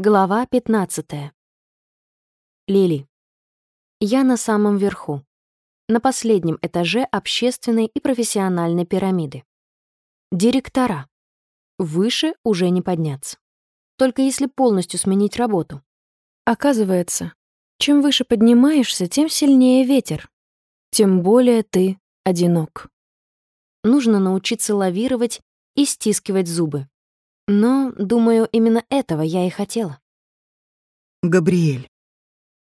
Глава 15. Лили. Я на самом верху. На последнем этаже общественной и профессиональной пирамиды. Директора. Выше уже не подняться. Только если полностью сменить работу. Оказывается, чем выше поднимаешься, тем сильнее ветер. Тем более ты одинок. Нужно научиться лавировать и стискивать зубы. Но, думаю, именно этого я и хотела. Габриэль.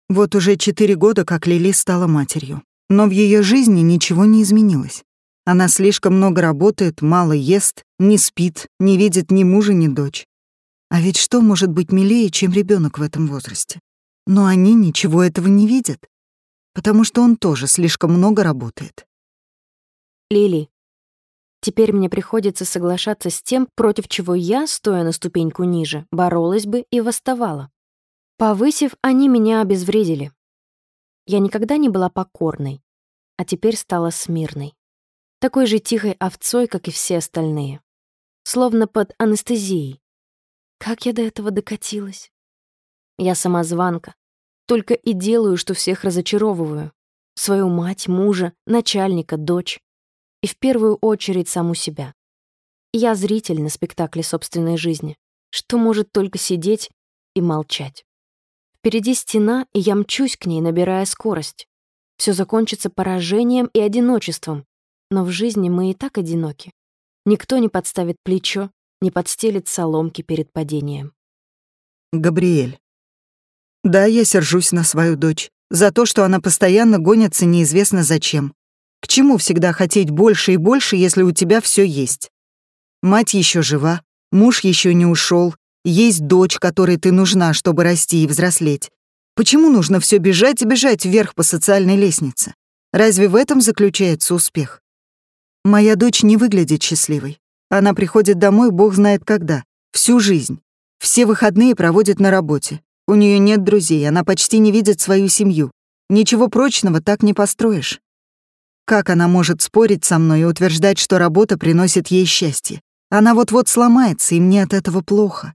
Вот уже четыре года, как Лили стала матерью. Но в ее жизни ничего не изменилось. Она слишком много работает, мало ест, не спит, не видит ни мужа, ни дочь. А ведь что может быть милее, чем ребенок в этом возрасте? Но они ничего этого не видят, потому что он тоже слишком много работает. Лили, Теперь мне приходится соглашаться с тем, против чего я, стоя на ступеньку ниже, боролась бы и восставала. Повысив, они меня обезвредили. Я никогда не была покорной, а теперь стала смирной. Такой же тихой овцой, как и все остальные. Словно под анестезией. Как я до этого докатилась? Я самозванка. Только и делаю, что всех разочаровываю. Свою мать, мужа, начальника, дочь и в первую очередь саму себя. Я зритель на спектакле собственной жизни, что может только сидеть и молчать. Впереди стена, и я мчусь к ней, набирая скорость. Все закончится поражением и одиночеством, но в жизни мы и так одиноки. Никто не подставит плечо, не подстелит соломки перед падением. Габриэль. Да, я сержусь на свою дочь за то, что она постоянно гонится неизвестно зачем. К чему всегда хотеть больше и больше, если у тебя все есть? Мать еще жива, муж еще не ушел, есть дочь, которой ты нужна, чтобы расти и взрослеть. Почему нужно все бежать и бежать вверх по социальной лестнице? Разве в этом заключается успех? Моя дочь не выглядит счастливой. Она приходит домой, бог знает когда, всю жизнь. Все выходные проводит на работе. У нее нет друзей, она почти не видит свою семью. Ничего прочного так не построишь. Как она может спорить со мной и утверждать, что работа приносит ей счастье? Она вот-вот сломается, и мне от этого плохо.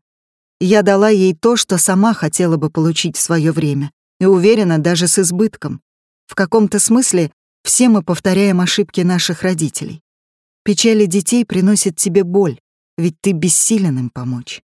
Я дала ей то, что сама хотела бы получить в свое время, и уверена, даже с избытком. В каком-то смысле все мы повторяем ошибки наших родителей. Печали детей приносит тебе боль, ведь ты бессилен им помочь.